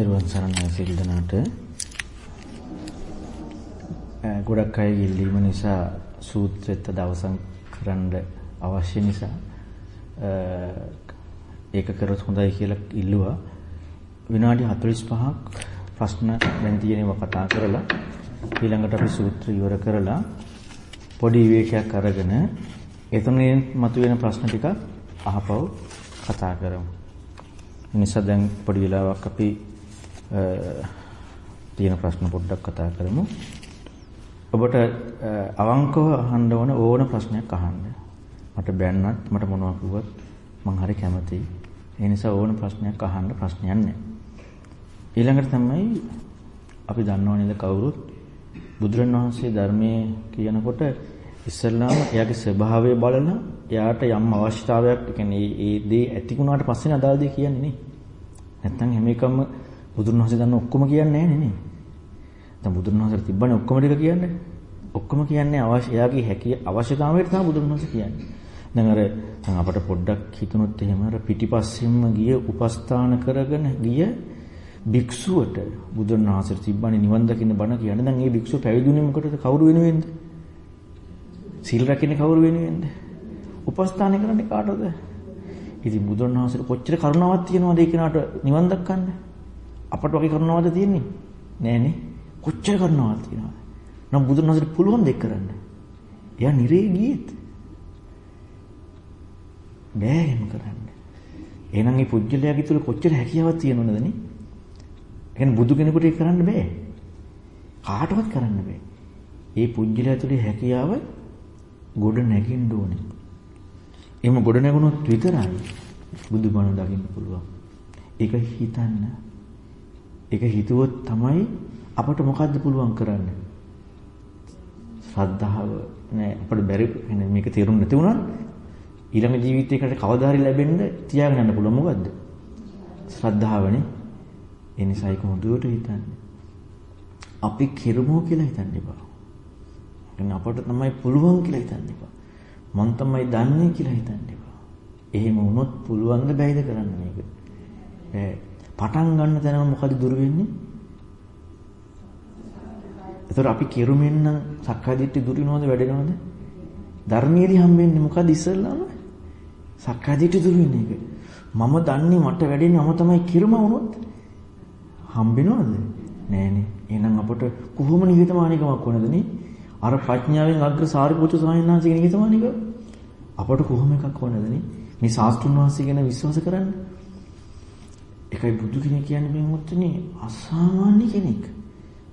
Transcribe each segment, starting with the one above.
තෙරුවන් සරණයි සිල් දනාට. ගොඩක් අය ඉල්ලීම නිසා සූත්‍රෙත් දවසක් කරන්න අවශ්‍ය නිසා ඒක කරොත් හොඳයි කියලා ඉල්ලුවා. විනාඩි 45ක් ප්‍රශ්න දැන් තියෙනවා කතා කරලා ඊළඟට අපි සූත්‍ර ඉවර කරලා පොඩි විවේකයක් අරගෙන එතනින් මතුවෙන ප්‍රශ්න ටික අහපව් කතා කරමු. නිසා දැන් පොඩි වෙලාවක් අපි තියෙන ප්‍රශ්න පොඩ්ඩක් කතා කරමු. ඔබට අවංකව අහන්න ඕන ඕන ප්‍රශ්නයක් අහන්න. මට බැන්නත් මට මොනවා කිව්වත් මම හරි කැමතියි. ඒ නිසා ඕන ප්‍රශ්නයක් අහන්න ප්‍රශ්නයක් නැහැ. ඊළඟට තමයි අපි දන්නව නේද කවුරුත් බුදුරණවහන්සේ ධර්මයේ කියනකොට ඉස්සල්ලාම එයාගේ ස්වභාවය බලලා එයාට යම් අවශ්‍යතාවයක් කියන්නේ ඒ දේ ඇතිුණාට පස්සේ අදාළ දේ කියන්නේ නේ. නැත්තම් හැම එකම බුදුරණවහන්සේ දන්න ඔක්කොම කියන්නේ නැහැ නේ. දැන් බුදුරණවහන්සේ තිබ්බනේ ඔක්කොම ටික කියන්නේ. ඔක්කොම කියන්නේ අවශ්‍ය එයාගේ හැකිය අවශ්‍යතාවයට තමයි බුදුරණවහන්සේ කියන්නේ. දැන් අර දැන් අපට පොඩ්ඩක් හිතුනොත් එහෙම අර පිටිපස්සෙන්ම ගිය උපස්ථාන කරගෙන ගිය භික්ෂුවට බුදුරණවහන්සේ තිබ්බනේ නිවන් දකින්න බණ කියන්නේ. දැන් මේ භික්ෂුව පැවිදුනේ මොකටද? කවුරු වෙනුවෙන්ද? සීල් රැකෙන්නේ කවුරු වෙනුවෙන්ද? උපස්ථාන කරන්නේ කාටද? ඉතින් බුදුරණවහන්සේට කොච්චර කරුණාවක් තියෙනවද ඒ කෙනාට නිවන් දක්කන්න? අපට වගේ කරුණාවක්ද තියෙන්නේ? නෑනේ. කොච්චර කරුණාවක් තියෙනවද? නම් බුදුරණවහන්සේට පුළුවන් දෙයක් කරන්න. එයා නිරේ ගියෙත්. බෑ එහෙම කරන්න. එහෙනම් මේ පුජ්‍යලයාගේ තුල කොච්චර හැකියාවක් තියෙනවද නේ? කියන්නේ බුදු කෙනෙකුට ඒක කරන්න බෑ. කාටවත් කරන්න බෑ. ඒ පුජ්‍යලයා තුලේ හැකියාව ගොඩ නැගින්න ඕනේ. එහෙම ගොඩ නැගුණොත් විතරයි බුදුබණ දකින්න පුළුවන්. ඒක හිතන්න. ඒක හිතුවොත් තමයි අපට මොකද්ද පුළුවන් කරන්න? ශ්‍රද්ධාව නෑ අපිට බැරි මේක තේරුම් නැති වුණා ඊළඟ ජීවිතයකට කවදා හරි ලැබෙන්න තියාගෙන යන්න පුළුවන් මොකද්ද? ශ්‍රද්ධාවනේ. ඒ නිසා ඒක හොඳට හිතන්න. අපි කිරුමෝ කියලා හිතන්න එපා. කියන්නේ අපට තමයි පුළුවන් කියලා හිතන්න එපා. මං තමයි දන්නේ කියලා හිතන්න එපා. එහෙම වුණොත් පුළුවන් ද බැයිද කරන්න මේක? බෑ. පටන් ගන්න තැනම මොකද දුර වෙන්නේ? ඒතර අපි කෙරුමෙන් නම් සක්කාය දිට්ඨි දුර වෙනවද වැඩෙනවද? ධර්මයේදී හම්බෙන්නේ මොකද ඉස්සල්ලාම? සක්කාය දිට්ඨි දුර වෙන එක. මම දන්නේ මට වැඩෙන්නේ මම තමයි කිරුම වුණොත් හම්බෙනවද? නෑනේ. එහෙනම් අපට කොහොම නිහතමානීකමක් වුණද නේ? අර ප්‍රඥාවෙන් අග්‍ර සාරිපුත්‍ර ස්වාමීන් වහන්සේගේ නිහතමානීක අපට කොහොම එකක් වුණද නේ? මේ ශාස්ත්‍රුන් වහන්සේ ගැන විශ්වාස කරන්න. ඒකයි බුදු කෙනෙක් කියන්නේ මේ මුත්නේ අසාමාන්‍ය කෙනෙක්.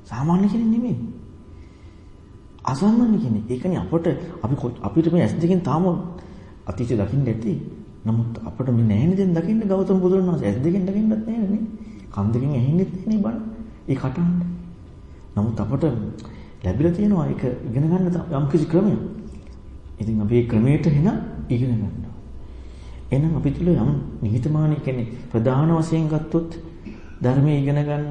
සාමාන්‍ය කෙනෙක් නෙමෙයි. අසාමාන්‍ය කෙනෙක්. ඒකනේ අපට අපි අපිට මේ ඇස් දෙකෙන් තාම අතීතය දකින්න ඇති. නමුත් අපිට මේ නැහැ නේද දකින්න ගෞතම බුදුරණවහන්සේ ඇස් දෙකෙන් දකින්නත් නැහැ නේ. කන් දෙකෙන් ඇහෙන්නෙත් නැහැ බණ. ඒ කටහඬ. නමුත් අපට ලැබිලා තියෙනවා ඒක ඉගෙන ගන්න යම් කිසි ක්‍රමයක්. ඉතින් අපි ඒ ක්‍රමයට එන ඉගෙන ගන්නවා. එහෙනම් අපි තුල යම් නිහිතමානී කියන්නේ ප්‍රධාන වශයෙන් ගත්තොත් ධර්මයේ ඉගෙන ගන්න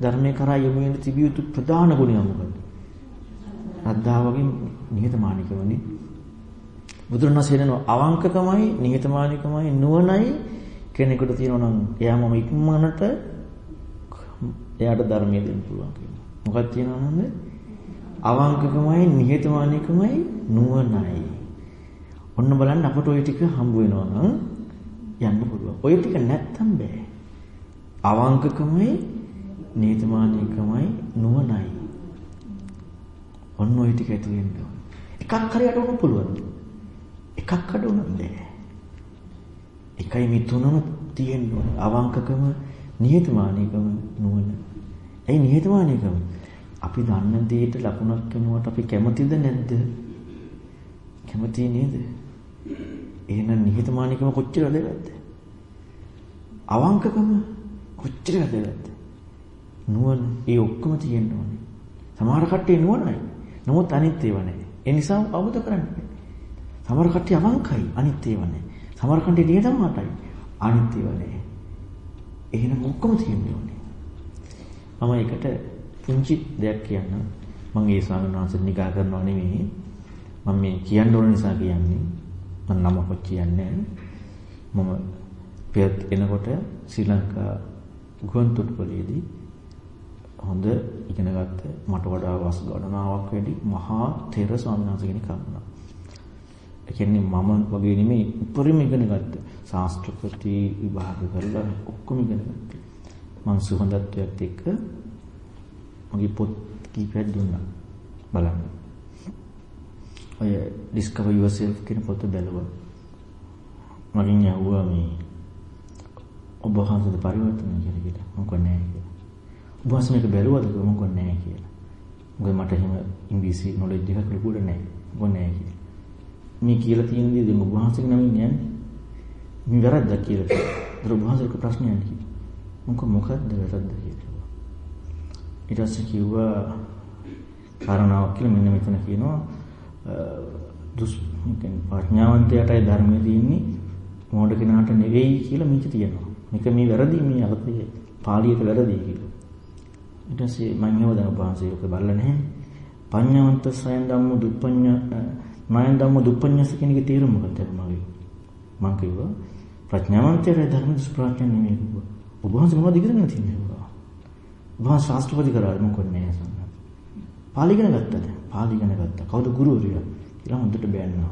ධර්මයේ කරා යොමු වෙන තිබිය යුතු ප්‍රධාන ගුණය මොකක්ද? ශ්‍රද්ධාවකින් නිහතමානීකමනේ. බුදුරණවහන්සේ කියනවා අවංකකමයි නිහතමානීකමයි නුවණයි කෙනෙකුට තියෙනවා නම් එයා මම ඉක්මනට එයාට ධර්මයේ දෙන්න පුළුවන් කියනවා. මොකක්ද තියෙනවා නේද? අවංකකමයි නිහතමානීකමයි නුවණයි. ඔන්න බලන්න අපට ওই ටික හම්බ වෙනවා නම් යන්න පුළුවන්. ওই ටික නැත්තම් බෑ. අවංකකමයි නිහතමානීකමයි නුවණයි. ඔන්න ওই ටික ඇති වෙන්න ඕන. එකක් හරි අඩවන්න පුළුවන්. එකක් අඩවන්න බෑ. එකයි මේ තුනම තියෙන්න ඕන. අවංකකම, නිහතමානීකම, නුවණ. ඒ නිහතමානීකම අපි දන්න දෙයට ලකුණක් වෙනවට අපි කැමතිද නැද්ද? කැමති නේද? එහෙනම් නිහතමානීකම කොච්චර වැදගත්ද? අවංකකම කොච්චර වැදගත්ද? නුවණ ඒ ඔක්කොම තියෙන්න ඕනේ. සමහර කට්ටිය නුවණයි. නමුත් අනිත් ඒවා නැහැ. ඒ නිසා අවබෝධ කරගන්න බැහැ. සමහර කට්ටිය අවංකයි අනිත් ඒවා නැහැ. සමහර කට්ටිය නිහතමානීයි අනිත් ඒවා නැහැ. එහෙනම් ඔක්කොම තියෙන්න ඕනේ. මම ඒකට පුංචි දෙයක් කියන්නම්. මම ඒ ස්වාමීන් වහන්සේට නිගා කරනවා නෙමෙයි. මම මේ කියන්න ඕන නිසා කියන්නේ. මම නම කොච්චි කියන්නේ මම පෙරත් එනකොට ශ්‍රී ලංකා ගුවන් තොටුපළේදී හොඳ ඉගෙනගත්ත මට වඩා වස් ගණනාවක් වැඩි මහා තෙර ස්වාමීන් වහන්සේ කෙනෙක් හම්බුණා. ඒ කියන්නේ මම වගේ නෙමෙයි උපරිම ඉගෙන ගත්ත. ශාස්ත්‍රපති විභාග කරලා ඔක්කොම ඉගෙන ගත්තා. මම සුහදත්වයට එක්ක මගේ පොත් කීපයක් දුන්නා. බලන්න. ඔය Discover Yourself කියන පොත බැලුවා. මගෙන් ඇහුවා මේ ඔබ වහන්සේද පරිවර්තනය කියලා කියලා. මම කිව්වා නෑ කියලා. ඔබ වහන්සේ මේක බැලුවද කියලා මම කිව්වා නෑ කියලා. මොකද මට එහෙම ඉංග්‍රීසි නොලෙජ් එකක් ලොකුට නෑ. මම නෑ කියලා. මේ කියලා තියෙන දේ දැන් ඔබ වහන්සේගේ නමින් යන්නේ. මේ වැරද්දක් කියලා කිව්වා. ඒක ඔබ වහන්සේගේ ප්‍රශ්නයක් කිව්වා. මම කිව්වා මොකද්ද වැරද්ද කියලා. ඊට පස්සේ කිව්වා කාරණාවක් කියලා මෙන්න මෙතන කියනවා දුස් කියන්නේ ප්‍රඥාවන්තයාටයි ධර්මයේ තියෙන්නේ මොඩ කෙනාට නෙවෙයි කියලා මේක තියෙනවා. මේක මේ වැරදි මේ අර්ථය පාලියට වැරදි කියලා. ඊට පස්සේ මම හවදන පහන්සේ ඔක බලලා නැහැ. පඤ්ඤාවන්ත සයන් ධම්ම දුප්පඤ්ඤ ණයන් ධම්ම දුප්පඤ්ඤස කියන එකේ තේරුම මොකක්ද මගේ? මම කිව්වා ප්‍රඥාවන්තයාට ධර්ම දුෂ්ප්‍රඥා නෙමෙයි කිව්වා. ඔබ වහන්සේ මොනවද ඉගෙනගෙන තියෙන්නේ? ඔබ වහන්සේ ශාස්ත්‍රපති කරා මම කොන්නේ නැහැ සම්මත. පාලි ඉගෙන ගත්තද? පාලි ඉගෙන ගත්තා. කවුද ගුරුවරයා? කියලා හොඳට බෑන්නා.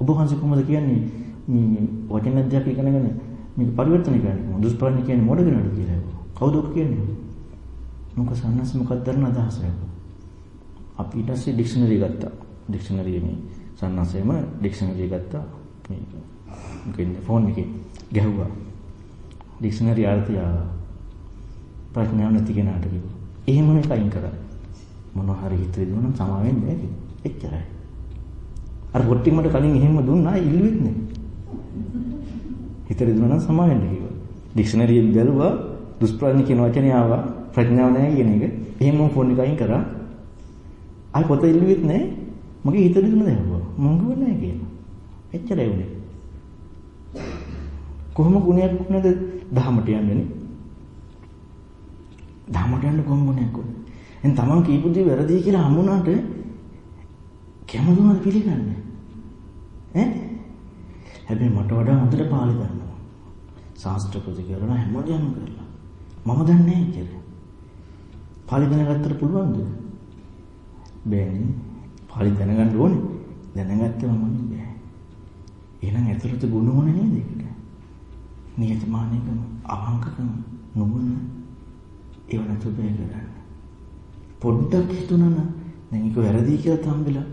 ඔබ වහන්සේ කොහොමද කියන්නේ මේ වචන දෙයක් ඉගෙනගෙන මේක පරිවර්තනය කරන්නේ? දුෂ්ප්‍රඥ කියන්නේ මොඩ කෙනාද කියලා. කවුද ඔක් කියන්නේ? මොකද සන්නස් මොකක්ද දරන අදහස අපි ඊට පස්සේ ඩික්ෂනරි ගත්තා. ඩික්ෂනරි මේ සන්නසෙම ඩික්ෂනරි ගත්තා. මේ මොකෙන්ද ෆෝන් එකේ ගැහුවා. ඩික්ෂනරි අර්ථය ප්‍රඥාව නැති කෙනාට කිව්වා. එහෙම මේක අයින් කරා. මොනවා හරි හිතේ දුන්නා සමා වෙන්නේ නැහැ. එච්චරයි. අර පොට්ටි මට කලින් එහෙම දුන්නා ඉල්ලුවෙත් නෑ. හිතේ දුන්නා නම් සමා වෙන්න කිව්වා. ඩික්ෂනරිය බැලුවා දුෂ්ප්‍රඥ කියන වචනේ ආවා ප්‍රඥාව නැහැ කියන එක. එහෙම මම ෆෝන් එක අයින් කරා. ආයි පොත ඉල්ලුවෙත් නෑ. මගේ හිතේ දුන්නා දැම්මා. මම ගුණ නැහැ කියලා. එච්චරයි උනේ. කොහොම ගුණයක් වුණද දහමට යන්නේ දහමට යන්න කොහොම ගුණයක් වුණේ? එන් තමන් කීපු දේ වැරදි කියලා හමුණාට කැමතිවද පිළිගන්නේ? ඈ? හැබැයි මට වඩා හොඳට පාලි දන්නවා. ශාස්ත්‍ර ප්‍රති කරලා හැමදේම කරලා. මම දන්නේ නැහැ කියලා. පාලි දැනගත්තට පුළුවන්ද? බෑනේ. පාලි දැනගන්න ඕනේ. දැනගත්තම මොන්නේ බෑ. එහෙනම් ඇතුළත ගුණ ඕනේ නේද ඒකට? නියතමානීකම, අවංකකම, නුඹුන ඒව නැතුව බෑ කරන්න. පොඩ්ඩක් හිතුණා නම් දැන් ඒක වැරදි කියලා තම්බිලා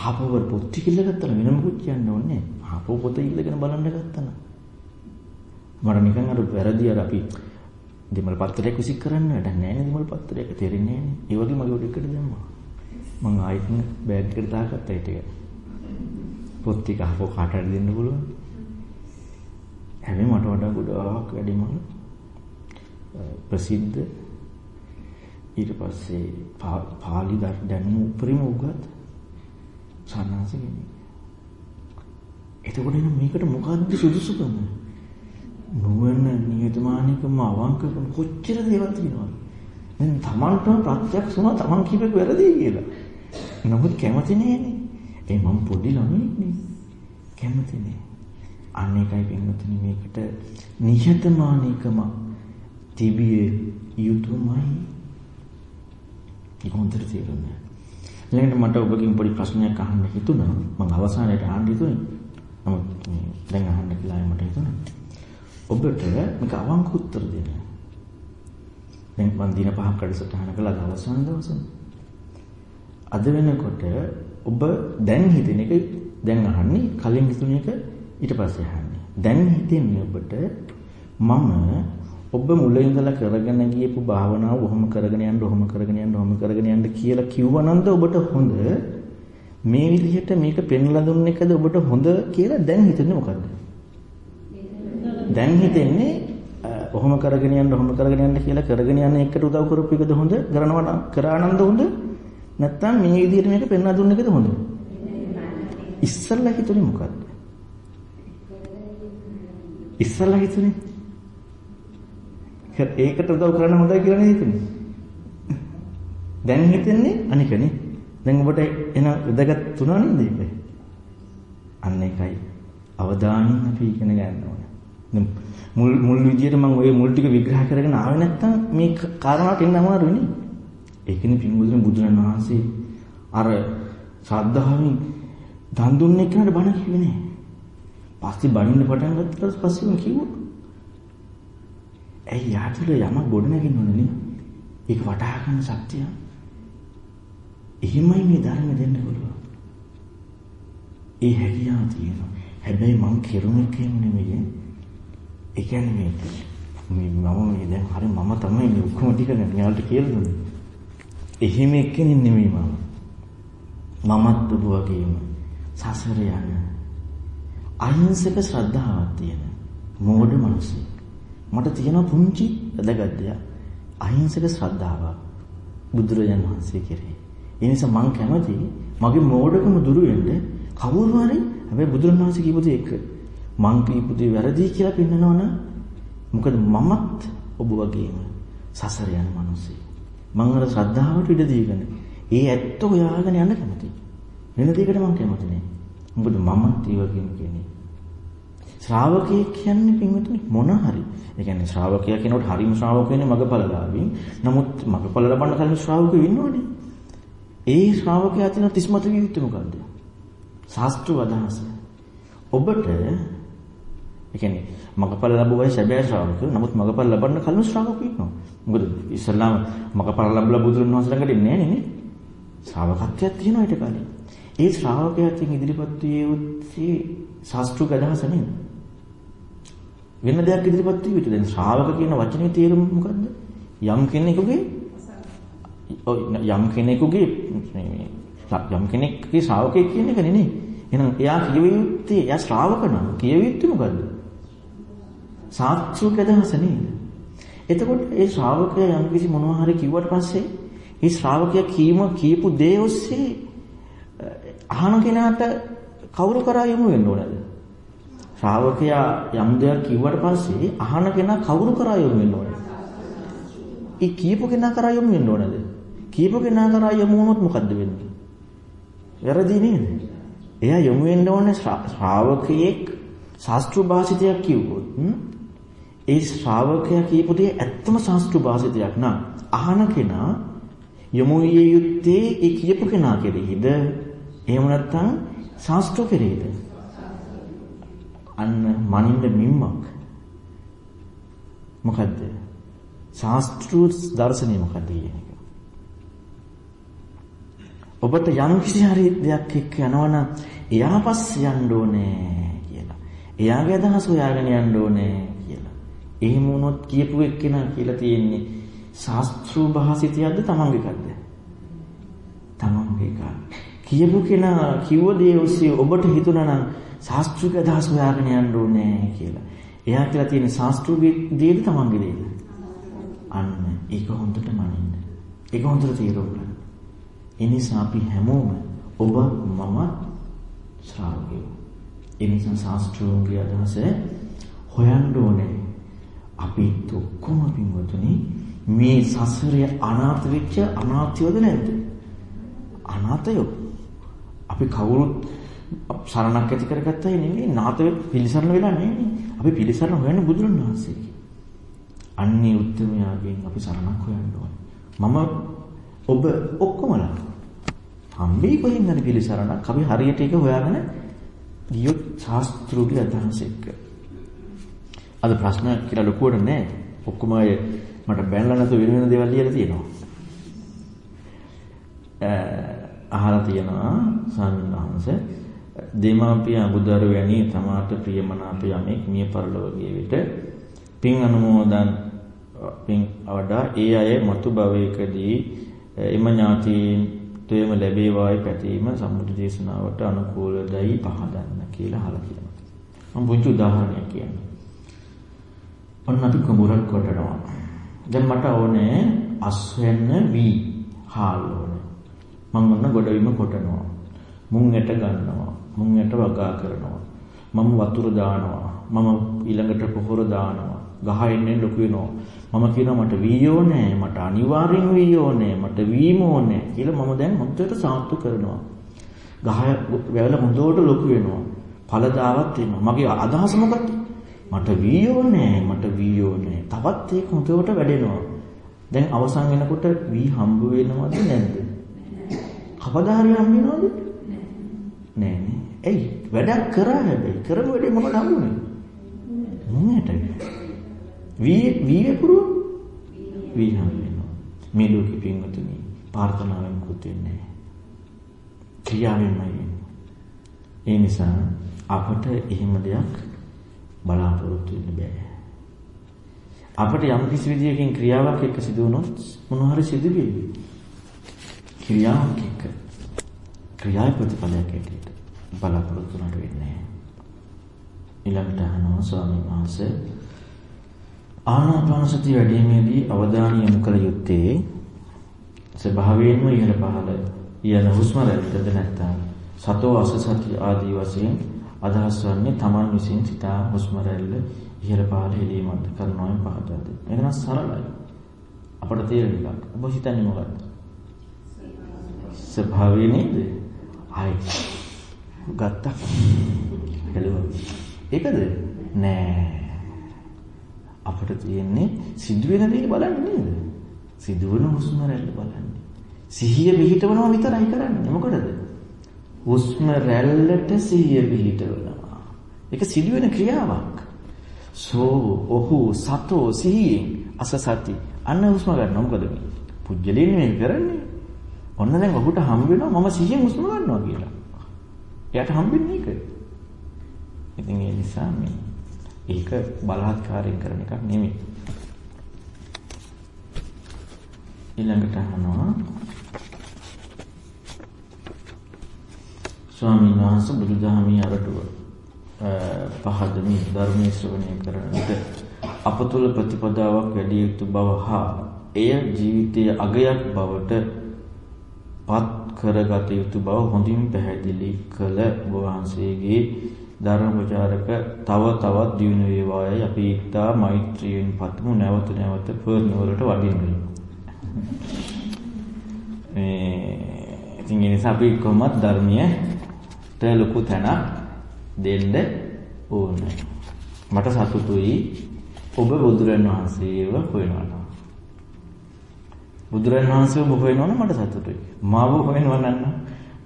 ආපහු පොත් ටික ඉල්ල ගත්තා වෙන මොකුත් කියන්න ඕනේ ආපහු පොත ඉල්ලගෙන බලන්න ගත්තා නම් මට නිකන් අර වැරදි අර අපි දෙමළ පත්‍රයක් විසික් කරන්න වැඩ නැහැ නේ දෙමළ පත්‍රයක්. තේරෙන්නේ නැහැ නේ. ඒ වගේ මගේ උඩ එකට දැම්මා. මං ආයෙත් බෑග් එකට දාගත්තා ඒ ටික පොත් ටික ආපහු කාට හරි දෙන්න පුළුවන් හැබැයි මට වඩා ගොඩාක් වැඩිම ප්‍රසිද්ධ ඊට පස්සේ පාලි දැනුම උපරිම උගත් සන්නාසි කෙනෙක්. එතකොට එන මේකට මොකද්ද සුදුසුකම? නුවණ නියතමානිකම අවංකකම කොච්චර දේවල් තියෙනවද? දැන් Tamanටම ප්‍රත්‍යක්ෂ වුණා Taman කියපේක වැරදි කියලා. නමුත් කැමති නෑනේ. ඒ මම පොඩි ළමෙක්නේ. කැමති නෑ. අන්න එකයි පින්වතුනි මේකට නිහතමානීකම තිබිය යුතුමයි. ඒක හොඳට තේරුණා. ඊළඟට මට ඔබගෙන් පොඩි ප්‍රශ්නයක් අහන්න හිතුණා. මම අවසානයේට අහන්න හිතුනේ. නමුත් මේ දැන් අහන්න කියලා මට හිතුණා. ඔබට මේක අවංක උත්තර දෙන්න. දැන් මම දින පහක් කඩසටහන කළා අවසාන දවසේ. අද වෙනකොට ඔබ දැන් හිතෙන එක දැන් අහන්නේ කලින් හිතුන එක ඊට පස්සේ අහන්නේ. දැන් හිතෙන්නේ ඔබට මම ඔබ මුල ඉඳලා කරගෙන ගියපු භාවනාව ඔහොම කරගෙන යන්න ඔහොම කරගෙන යන්න ඔහොම කරගෙන යන්න කියලා කිව්වනන්ද ඔබට හොඳ මේ විදිහට මේක පෙන්ලා දුන්න එකද ඔබට හොඳ කියලා දැන් හිතෙන්නේ මොකද්ද? දැන් හිතෙන්නේ ඔහොම කරගෙන යන්න ඔහොම කරගෙන යන්න කියලා කරගෙන යන එකට උදව් කරපු එකද හොඳ? කරනවා කරානන්ද හොඳ? නැත්නම් මේ විදිහට මේක පෙන්ලා දුන්න එකද හොඳ? ඉස්සල්ලා හිතුනේ මොකද්ද? ඉස්සල්ලා හිතුනේ ඒකට උදව් කරන්න හොඳයි කියලා නේද හිතන්නේ? දැන් හිතන්නේ අනිකනේ. දැන් ඔබට එන වැදගත් තුනා නේද ඒක? අන්න ඒකයි අවධානයෙන් අපි ඉගෙන ගන්න ඕන. මුල් මුල් විදියට මම ওই මුල් ටික විග්‍රහ කරගෙන ආවේ නැත්තම් මේ කාරණාවට එන්න අමාරුයි නේ. ඒකනේ පින්වතුනි බුදුරණවහන්සේ අර ශ්‍රද්ධාවෙන් දන් දුන්නේ කෙනාට බණ කිව්වේ නෑ. පස්සේ බණින්න පටන් ගත්තට පස්සේ මම කිව්වා. ඇයි යාතුල යමක් ගොඩ නැගින්න ඕනේ නේ? ඒක වටහා ගන්න ශක්තිය. එහෙමයි මේ ධර්ම දෙන්න පුළුවන්. ඒ හැකියාව තියෙනවා. හැබැයි මං කෙරුණේ කියම නෙමෙයි. ඒ කියන්නේ මේ මේ මම මේ දැන් හරි මම තමයි මේ ඔක්කොම ටික මෙයාලට කියලා දුන්නේ. එහෙම එක්කෙනෙක් නෙමෙයි මම. මමත් ඔබ වගේම සසර යන අහිංසක ශ්‍රද්ධාවක් තියෙන මෝඩ මිනිස්සු. මට තියෙන පුංචි වැදගත් දෙයක් අහිංසක ශ්‍රද්ධාවක් බුදුරජාණන් වහන්සේ කෙරෙහි. ඒ නිසා මං කැමති මගේ මෝඩකම දුරු වෙන්න කවුරු හරි හැබැයි බුදුරජාණන් වහන්සේ කියපු දේ එක මං කියපු දේ වැරදි කියලා පෙන්නනවනම් මොකද මමත් ඔබ වගේම සසර යන මිනිස්සෙක්. මං අර ශ්‍රද්ධාවට ඉඩ දීගෙන ඒ ඇත්ත හොයාගෙන යන්න කැමතියි. වෙන දෙයකට මං කැමති නෑ. මොකද මමත් ඒ වගේම කෙනෙක්. ශ්‍රාවකයෙක් කියන්නේ පින්වතුනි මොන හරි. ඒ කියන්නේ ශ්‍රාවකයා කෙනෙකුට හරිම ශ්‍රාවකයෙන්නේ මගපලලාවින්. නමුත් මගපල ලබන්න කලින් ශ්‍රාවකෙ ඉන්නවනේ. ඒ ශ්‍රාවකයා තියෙන තිස්මත විය යුත්තේ මොකද්ද? ශාස්ත්‍ර අදහස. ඔබට ඒ කියන්නේ මගපල ලැබුවයි සැබෑ ශ්‍රාවකයෝ. නමුත් මගපල ලබන්න කලින් ශ්‍රාවකයෝ ඉන්නවා. මොකද ඉස්ලාම මගපල ලැබලා බුදුරන් වහන්සේ ළඟට එන්නේ නැහැ නේ. ශ්‍රාවකත්වයක් තියෙනවා ඊට කලින්. ඒ ශ්‍රාවකයාගෙන් ඉදිරිපත් විය යුත්තේ ශාස්ත්‍රික අදහස නෙමෙයි. වෙන දෙයක් ඉදිරිපත් විය යුතුයි. දැන් ශ්‍රාවක කියන වචනේ තේරුම මොකද්ද? යම් කෙනෙකුගේ යම් කෙනෙකුගේ යම් කෙනෙක්ගේ ශ්‍රාවකයෙක් කියන එක නෙනේ. එහෙනම් එයා කියවිය යුත්තේ එයා ශ්‍රාවක නම් කියවිය යුත්තේ මොකද්ද? ශාස්ත්‍රික අදහස නේද? එතකොට ඒ ශ්‍රාවකයා යම් කිසි මොනවා හරි කිව්වට පස්සේ ඒ ශ්‍රාවකයා කීම කියපු දේ ඔස්සේ අහන කෙනාට කවුරු කරා යමු වෙන්න ඕනද? ශ්‍රාවකයා යම් දෙයක් කිව්වට පස්සේ අහන කෙනා කවුරු කරා යමු වෙන්න ඕනද? ඒ කියපු කෙනා කරා යමු වෙන්න ඕනද? කියපු කෙනා කරා යමු වුණොත් මොකද්ද වෙන්නේ? වැරදි නේද? එයා යමු වෙන්න ඕනේ ශ්‍රාවකයෙක් ශාස්ත්‍රීය භාෂිතයක් කිව්වොත් ඒ ශ්‍රාවකයා කියපු දේ ඇත්තම ශාස්ත්‍රීය භාෂිතයක් නම් අහන කෙනා යමු යුත්තේ ඒ කියපු කෙනා කෙරෙහිද එහෙම නැත්නම් ශාස්ත්‍ර කෙරෙහිද අන්න මනින්න මිම්මක් මොකද්ද ශාස්ත්‍රීය දර්ශනය මොකද්ද කියන්නේ ඔබට යම් කිසි හරි දෙයක් එක්ක යනවනම් එයා පස්සේ යන්න ඕනේ කියලා. එයාගේ අදහස හොයාගෙන යන්න ඕනේ කියලා. එහෙම වුණොත් කියපු එක්කෙනා කියලා තියෙන්නේ ශාස්ත්‍රීය භාෂිතයක්ද තමන්ගේ එකක්ද? තමන්ගේ එකක්. කියපු කෙනා කිව්ව දේ ඔස්සේ ඔබට හිතුණා නම් ශාස්ත්‍රීය අදහස් හොයාගෙන යන්න ඕනේ කියලා. එයා කියලා තියෙන ශාස්ත්‍රීය දේද තමන්ගේ දේද? අන්න ඒක හොඳට මනින්න. ඒක හොඳට තේරුම් ගන්න. ඒ නිසා අපි හැමෝම ඔබ මම ශ්‍රාවකයෝ. ඒ නිසා ශාස්ත්‍රෝන්ගේ අදහස හොයන්න ඕනේ. අපි ඔක්කොම පින්වතුනි මේ සසරේ අනාථ වෙච්ච අනාථයෝද නැද්ද? අනාථයෝ. අපි කවුරුත් සරණක් ඇති කරගත්තා නෙමෙයි නාත පිළිසරණ වෙලා නෙමෙයි. අපි පිළිසරණ හොයන්න බුදුරණවහන්සේගේ. අන්නේ උත්තරමයාගෙන් අපි සරණක් හොයන්න ඕනේ. මම ඔබ ඔක්කොමලා හම්බෙයි කොහෙන් හරි පිළිසරණක් අපි හරියට ඒක හොයාගෙන ගියොත් ශාස්ත්‍රෝගේ අදහස එක්ක. අද ප්‍රශ්න කියලා ලොකුවට නෑ. ඔක්කොම අය මට බැනලා නැතු වෙන වෙන දේවල් ලියලා තියෙනවා. අහලා තියෙනවා ස්වාමීන් වහන්සේ දෙමාපිය අබුදරු වැනි තමාට ප්‍රියමනාප යමෙක් මිය පරලොවගේ විට පින් අනුමෝදන් පින් වඩා ඒ අය මතු භවයකදී එම ඥාතීන් තේම ලැබේවායි පැතීම සම්බුද්ධ දේශනාවට අනුකූලදයි පහදන්න කියලා අහලා තියෙනවා. මම පුංචි උදාහරණයක් කියන්නම්. ඔන්න අපි කුඹුරක් කොටනවා. දැන් මට ඕනේ අස්වෙන්න වී හාල් ඕනේ. මම ඔන්න ගොඩවීම කොටනවා. මුං ඇට ගන්නවා. මුං ඇට වගා කරනවා. මම වතුර දානවා. මම ඊළඟට පොහොර දානවා. ගහ එන්නේ ලොකු වෙනවා. මම කියනවා මට වීයෝ නෑ මට අනිවාර්යෙන් වීයෝ නෑ මට වීම ඕනේ කියලා මම දැන් හොඳට සාත්තු කරනවා. ගහ වැවල හොඳට ලොකු වෙනවා. ඵලදාවක් තියෙනවා. මගේ අදහස මොකක්ද? මට වීයෝ නෑ මට වීයෝ නෑ. තවත් ඒක හොඳට වැඩෙනවා. දැන් අවසන් වෙනකොට වී හම්බ වෙනවද නැද්ද? කවදා හරි හම්බ වෙනවද? නෑ නේ. එයි වැඩක් කරා හැබැයි කරපු වැඩේ මොකද හම්බුනේ? මොන්නට? වී වී වපුරු වී හම්බ වෙනවා. මේ ලෝකෙ පින්වතුනි ප්‍රාර්ථනාවෙන් කුත් වෙන්නේ නෑ. ක්‍රියාවෙන්මයි වෙන්නේ. ඒ නිසා අපට එහෙම දෙයක් බලාපොරොත්තු වෙන්න බෑ. අපට යම් කිසි විදියකින් ක්‍රියාවක් එක්ක සිදු වුණොත් මොනවා හරි සිදු වෙයි. ක්‍රියාවක් එක්ක ක්‍රියාවේ ප්‍රතිඵලයක් ඇටියට බලාපොරොත්තු වෙන්නට වෙන්නේ ඊළඟට අහනවා ස්වාමීන් වහන්සේ ආනාපාන සතිය වැඩිීමේදී අවධානය යොමු කළ යුත්තේ ස්වභාවයෙන්ම ඉහළ පහළ යන හුස්ම රැල්ලද නැත්නම් සතෝ අසසති ආදී වශයෙන් අදහස් වන්නේ Taman විසින් සිතා හුස්ම රැල්ල ඉහළ පහළ හෙලීමත් කරනවා පහදා දෙන්න. ඒක නම් සරලයි. අපිට තේරෙන එකක්. ඔබ හිතන්නේ මොකක්ද? ස්වභාවය නේද? ආයි ගත්තා. හෙළුවා. ඒකද? නෑ. අපිට තියෙන්නේ සිදුවෙන දේ බලන්නේ නේද? සිදුවන හුස්ම රැල්ල බලන්නේ. සිහිය පිහිටවනවා විතරයි කරන්නේ. මොකටද? හුස්ම රැල්ලට සිහිය පිහිටවනවා. ඒක සිදුවෙන ක්‍රියාවක්. සෝ ඔහු සතෝ සිහියෙන් අසසති අන්න හුස්ම ගන්නවා මොකද මේ? පුජ්‍යලින් මේ කරන්නේ. ඔන්න දැන් ඔහුට හම් වෙනවා මම සිහියෙන් හුස්ම ගන්නවා කියලා. එයාට හම්බෙන්නේ ඒක. ඉතින් ඒ නිසා මේ ඒක බලහත්කාරයෙන් කරන එකක් නෙමෙයි. ඊළඟට අහනවා ස්වාමීන් වහන්සේ බුදුදහමේ අරටුව පහදමි ධර්මයේ ශ්‍රවණය කරන විට අප තුළ ප්‍රතිපදාවක් වැඩි යුතු බව හා එය ජීවිතයේ අගයක් බවට පත් කරගත යුතු බව හොඳින් පැහැදිලි කළ ඔබ වහන්සේගේ ධර්ම ප්‍රචාරක තව තවත් දියුණු වේවායි අපි ඉතා මෛත්‍රියෙන් පතමු නැවත නැවත පර්ණ වලට වඩින්න. මේ ඉතින් ඒ නිසා අපි කොහොමද ධර්මයට ලොකු තැනක් දෙන්න ඕනේ. මට සතුටුයි ඔබ බුදුරන් වහන්සේව හොයනවා. බුදුරන් වහන්සේව ඔබ හොයනවනම් මට සතුටුයි. මාව හොයනවා නම්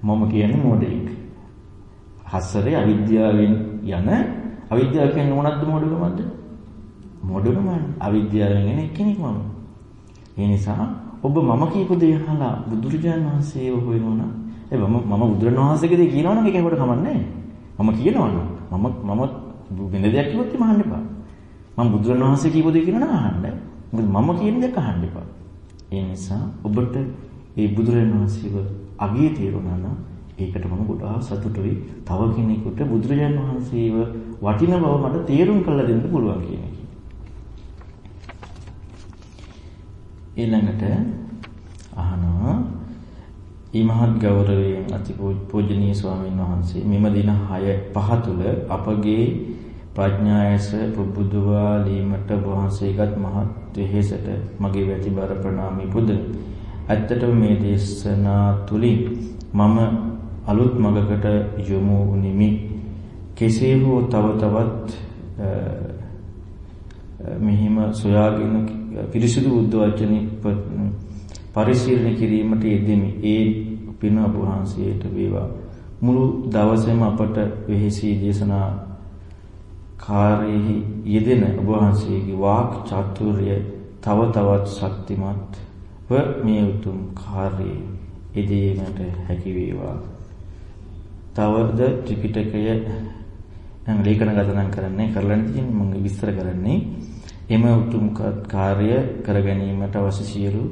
මම කියන්නේ මොඩෙක්. හස්සරේ අවිද්‍යාවෙන් යන අවිද්‍යාව කියන්නේ මොනක්ද මොඩකමද? මොඩකම අවිද්‍යාවෙන් එන එක්කෙනෙක් මම. ඒ නිසා ඔබ මම කියපු දේ අහලා බුදුරජාණන් වහන්සේව හොයනවනම් ඒ මම මම බුදුරජාණන් වහන්සේගේ දේ කියනවනම් ඒක ඒකට කමන්නේ මම කියනවනම් මම මම වෙන දෙයක් කිව්වොත් මම අහන්න එපා. මම බුදුරජාණන් වහන්සේ කියපු දේ කියනවනම් අහන්න. මොකද මම කියන දේ අහන්න එපා. ඒ නිසා ඔබට මේ බුදුරජාණන් වහන්සේව අගිය තේරුණා නම් ඒකට මම ගොඩාක් සතුටුයි. තව කෙනෙකුට බුදුරජාණන් වහන්සේව වටින බව මට තේරුම් කරලා දෙන්න පුළුවන් කියන එක. ඊළඟට අහනවා ඊමහත් ගෞරවයෙන් අතිපූජනීය ස්වාමීන් වහන්සේ මෙම දින 6 5 තුල අපගේ ප්‍රඥායස පුබුදුවා ලීමට වහන්සේගත් මහත් වෙහෙසට මගේ වැතිබර ප්‍රණාමී පුදමි. ඇත්තටම මේ දේශනා තුලින් මම අලුත් මගකට යොමු වුනිමි. කෙසේ හෝ තව තවත් මෙහිම සොයාගෙන පිරිසිදු බුද්ධ වචනේ පරිශීලනය කිරීමට යෙදෙමි. ඒ පින ඔබ වහන්සේට වේවා. මුළු දවසේම අපට වෙහෙසී දේශනා කාර්යෙහි යෙදෙන ඔබ වහන්සේගේ වාක් චාතුර්ය තව තවත් ශක්තිමත් ව මේ උතුම් කාර්යයේ යෙදීමට හැකි වේවා. තවද ත්‍රිපිටකය නම් ලේඛනගත නම් කරන්නේ කරලා තියෙන්නේ මම විස්තර කරන්නේ එම උතුම් කාර්ය කර ගැනීමට අවශ්‍ය සියලු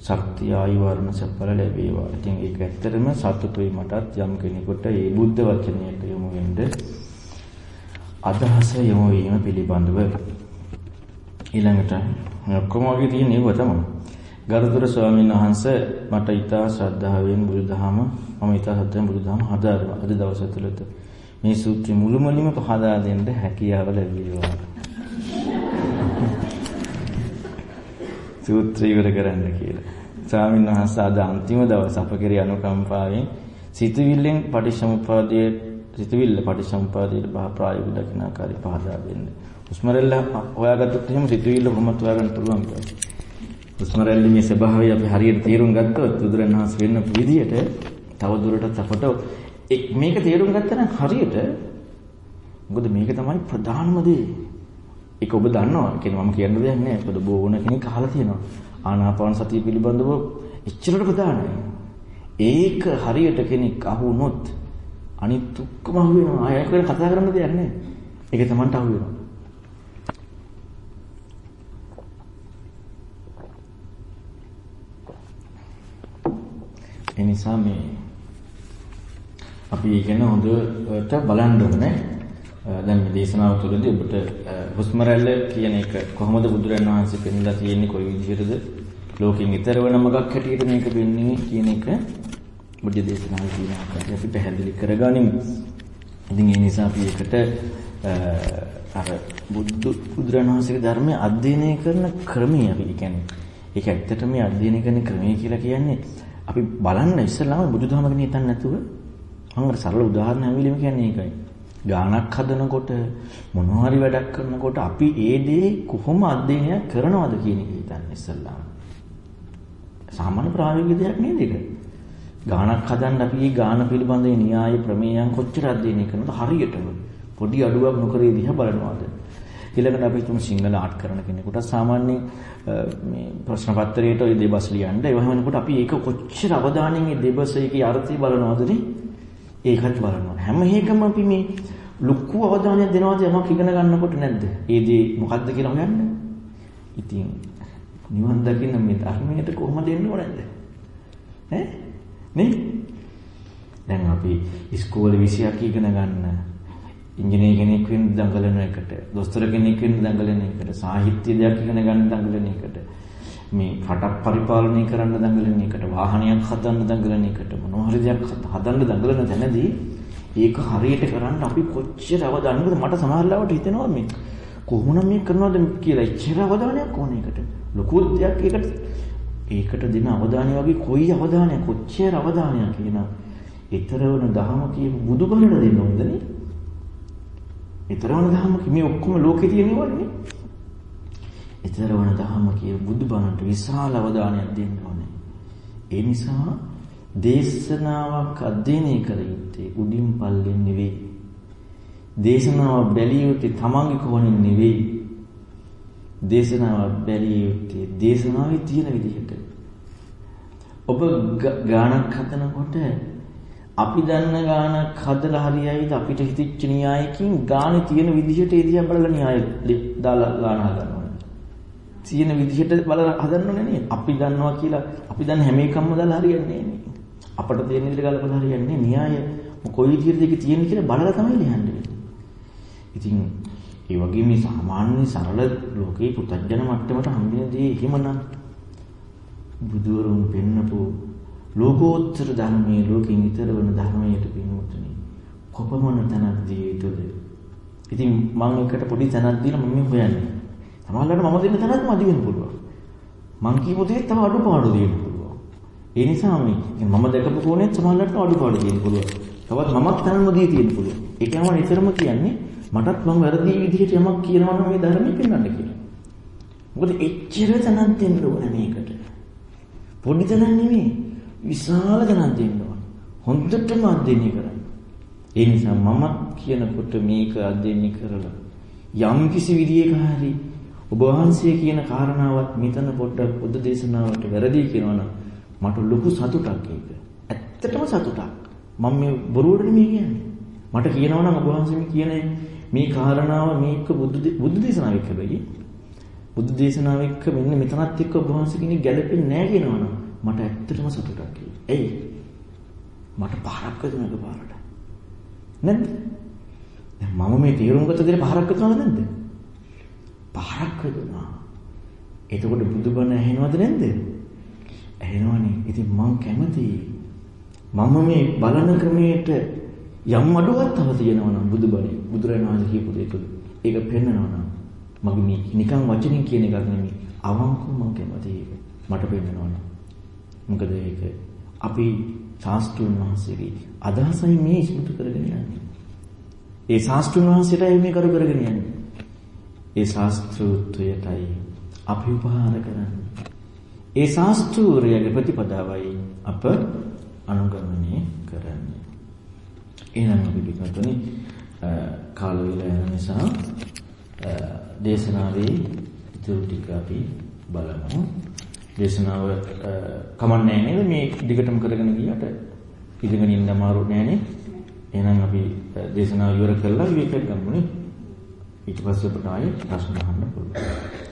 ශක්තිය ආයු වර්ණ සඵල ලැබේවා. ඉතින් ඒක ඇත්තටම සතුටුයි මටත් යම් කෙනෙකුට මේ බුද්ධ වචනයට යොමු වෙන්න අදහස යොමු වීම පිළිබඳව ඊළඟට ඔක්කොම වගේ තියෙන ඒව තමයි. ගරුතර ස්වාමීන් වහන්සේ මට ඊටා ශ්‍රද්ධාවෙන් බුදුදහම මම ඊටා ශ්‍රද්ධාවෙන් බුදුදහම හදාරනවා. අද දවස තුළත මේ සූත්‍රය මුළුමනින්ම පහදා දෙන්න හැකියාව ලැබේවා. සූත්‍රය ඉවර කරන්න කියලා. ස්වාමීන් වහන්සේ අද අන්තිම දවස් අප කෙරේ අනුකම්පාවෙන් සිතවිල්ලෙන් පටිච්චසමුප්පාදයේ සිතවිල්ල පටිච්චසමුප්පාදයේ බහ ප්‍රායෝගික දකිනාකාරී පහදා දෙන්න. හුස්ම රැල්ල හොයාගත්තොත් එහෙම සිතුවිල්ල කොහොමද හොයාගන්න පුළුවන් කියලා. හුස්ම රැල්ලේ මේ ස්වභාවය අපි හරියට තේරුම් ගත්තොත් බුදුරණවහන්සේ වෙන්න විදියට තව දුරටත් අපට මේක තේරුම් ගත්තා නම් හරියට මොකද මේක තමයි ප්‍රධානම දේ. ඒක ඔබ දන්නවා. කියන්නේ මම කියන්න දෙයක් නෑ. මොකද බොවන කෙනෙක් අහලා තියෙනවා. ආනාපාන සතිය පිළිබඳව එච්චරට ප්‍රධානයි. ඒක හරියට කෙනෙක් අහුනොත් අනිත් ඔක්කොම අහු වෙනවා. ආයෙ කරලා කතා කරන්න දෙයක් නෑ. ඒක තමන්ට අහු වෙනවා. ඒ නිසා මේ අපි ඒක හොඳට බලන්න ඕනේ. දැන් මේ දේශනාව තුළදී ඔබට හුස්ම රැල්ල කියන එක කොහොමද බුදුරන් වහන්සේ පෙන්ලා තියෙන්නේ කොයි විදිහටද ලෝකෙන් ඈතර වෙන මොකක් හැටියට මේක වෙන්නේ කියන එක බුද්ධ දේශනාවේ තියෙන ආකාරය අපි පැහැදිලි කරගනිමු. ඉතින් ඒ නිසා අපි ඒකට අර බුදු බුදුරන් වහන්සේගේ ධර්මය අධ්‍යයනය කරන ක්‍රමය අපි කියන්නේ ඒක ඇත්තටම මේ අධ්‍යයනය කරන ක්‍රමය කියලා කියන්නේ අපි බලන්න ඉස්සෙල්ලාම බුදුදහම ගැන හිතන්නේ නැතුව මම අර සරල උදාහරණ හැවිලිම කියන්නේ ඒකයි. ගානක් හදනකොට මොනවා හරි වැඩක් කරනකොට අපි ඒ දේ කොහොම අධ්‍යයනය කරනවද කියන එක හිතන්න ඉස්සෙල්ලාම. සාමාන්‍ය ප්‍රායෝගික දෙයක් නේද ඒක? ගානක් හදන්න අපි මේ ගාන පිළිබඳ න්‍යාය ප්‍රමේයන් කොච්චර අධ්‍යයනය කරනවද හරියටම පොඩි අඩුවක් නොකර දිහා බලනවාද? ඊළඟට අපි තුමු සිංහල ආර්ට් කරන කෙනෙකුට සාමාන්‍යයෙන් මේ ප්‍රශ්න පත්‍රයේට ওই දෙබස් ලියන්න ඒ වගේම වෙනකොට අපි ඒක කොච්චර අවධානයෙන් මේ දෙබස් එකේ අර්ථය බලනවද ඒකත් බලනවා හැම එකම අපි මේ ලොකු අවධානයක් දෙනවද යමක් ඉගෙන ගන්නකොට නැද්ද? ඒ දේ මොකද්ද කියලා හොයන්න. ඉතින් නිවන් දකින්න මේ ධර්මයට කොහොමද එන්න ඕනද? ඈ නේ? දැන් අපි ඉස්කෝලේ විෂයක් ඉගෙන ගන්න ඉංජිනේර කෙනෙක් වෙන්න දඟලන එකට, දොස්තර කෙනෙක් වෙන්න දඟලන එකට, සාහිත්‍ය දෙයක් ඉගෙන ගන්න දඟලන එකට, මේ රටක් පරිපාලනය කරන්න දඟලන එකට, වාහනයක් හදන්න දඟලන එකට, මොනවා හරි දෙයක් හදන්න දඟලන තැනදී ඒක හරියට කරන්න අපි කොච්චර අවධානයද මට සමහරවිට හිතෙනවා මේ කොහොමනම් මේ කරනවද කියලා එච්චර අවධානයක් ඕනේ ඒකට. ලොකු දෙයක් ඒකට ඒකට දෙන අවධානය වගේ කොයි අවධානයක් කොච්චර අවධානයක් කියන ඊතරවන දහම කියපු බුදුබණට දෙන්න හොඳනේ. ඊතරවන දහම මේ ඔක්කොම ලෝකේ තියෙනවනේ. ඊතරවන දහම කිය බුදුබණට විශාල අවධානයක් දෙන්න ඕනේ. ඒ නිසා දේශනාවක් අධ්‍යයනය කර යුත්තේ උඩින් පල්ලෙන් නෙවෙයි. දේශනාව බැලිය යුත්තේ තමන්ගේ කොහොනින් නෙවෙයි. දේශනාව බැලිය යුත්තේ දේශනාවේ තියෙන විදිහට. ඔබ ගානක් හදනකොට අපි දන්න ගානක් හදලා හරියයිද අපිට හිතෙච්ච න්‍යායකින් ගානේ තියෙන විදිහට ඒ දිහා බලලා න්‍යාය දාලා ගාන හදනවා. තියෙන විදිහට බලලා හදන්නනේ නේ. අපි දන්නවා කියලා අපි දන්න හැම එකක්ම දාලා හරියන්නේ නේ. අපට තියෙන විදිහට ගලපලා හරියන්නේ න්‍යාය කොයි විදිහටද ඒක තියෙන්නේ කියලා බලලා තමයි ලියන්නේ. ඉතින් ඒ වගේ මේ සාමාන්‍ය සරල ලෝකේ පුතඥන මට්ටමට හම්බෙන දේ එහෙමනම් බුදුවරුන් පෙන්නපු ලෝකෝත්තර ධර්මයේ ලෝකෙන් ඊතර වන ධර්මයට පිනුතුනි කොපමණ තනක් දී යුතුද? ඉතින් මම එකට පොඩි තනක් දීලා මම හොයන්නේ. සමහරවිට මම දෙන්න තනක් මදි වෙන්න පුළුවන්. මං කියපු දේ තව අඩුපාඩු දෙන්න පුළුවන්. ඒ නිසා මේ මම දැකපු කෝණෙත් සමහරවිට අඩුපාඩු දෙන්න පුළුවන්. තවත් මමත් තනම දී තියෙන්න පුළුවන්. ඒක යම නිතරම කියන්නේ මටත් මම වැරදි විදිහට යමක් කියනවා නම් මේ ධර්මයේ පෙන්වන්න කියලා. මොකද එච්චර තනක් දෙන්න ඕන මේකට පොඩි තනක් නෙමෙයි විශාල ගණන් දෙන්න ඕන. හොඳටම අධ්‍යයනය කරන්න. ඒ නිසා මම කියනකොට මේක අධ්‍යයනය කරලා යම් කිසි විදියක හරි ඔබ වහන්සේ කියන කාරණාවත් මෙතන පොඩ්ඩක් බුද්ධ දේශනාවට වැරදි කියනවා නම් මට ලොකු සතුටක් ඒක. ඇත්තටම සතුටක්. මම මේ බොරුවට නෙමෙයි කියන්නේ. මට කියනවා නම් ඔබ වහන්සේ මේ කියන මේ කාරණාව මේක බුද්ධ බුද්ධ දේශනාව එක්ක වෙයි. බුද්ධ දේශනාව එක්ක මෙන්න මෙතනත් එක්ක ඔබ වහන්සේ කෙනෙක් ගැලපෙන්නේ නැහැ කියනවා නම් මට ඇත්තටම සතුටක් කියලා. එයි. මට පහරක් වැදුනා එකපාරට. නැද්ද? දැන් මම මේ තීරුම් ගත්ත දේ පහරක් වැදුනද නැද්ද? පහරක් වැදුනා. එතකොට බුදුබණ ඇහෙනවද නැද්ද? ඇහෙනවනේ. ඉතින් මං කැමතියි. මම මේ බලන ක්‍රමයට යම් අඩුවක් තව තියෙනවා නම් බුදුබණේ බුදුරණන් වහන්සේ කියපු දේ තුළ ඒක පෙන්වනවා නම් මගේ මේ නිකන් වචනින් කියන එකක් නෙමෙයි අවංකව මම කැමතියි මට පෙන්වනවා නම් මොකද ඒක අපි ශාස්ත්‍රුන් වහන්සේගේ අදහසයි මේ ඉස්මතු කරගෙන යන්නේ. ඒ ශාස්ත්‍රුන් වහන්සේටයි මේ කරු කරගෙන යන්නේ. ඒ ශාස්ත්‍රූත්වයටයි අපි උපහාර කරන්නේ. ඒ ශාස්ත්‍රූරයගේ ප්‍රතිපදාවයි අප අනුගමනය කරන්නේ. එහෙනම් අපි පිටුතුනි කාල වේලා යන නිසා දේශනාවේ ඉතුරු ටික අපි බලමු. දේශනාව කමන්නේ නේද මේ දිගටම කරගෙන ගියට ඉඳගෙන ඉන්න අමාරු නෑනේ. එහෙනම් අපි දේශනාව ඉවර කරලා විවේකයක් ගමුනේ. ඊට පස්සේ අපට ආයේ ප්‍රශ්න අහන්න පුළුවන්.